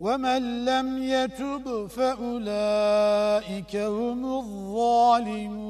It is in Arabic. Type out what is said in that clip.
ومن لم يتب فأولئك هم الظالمون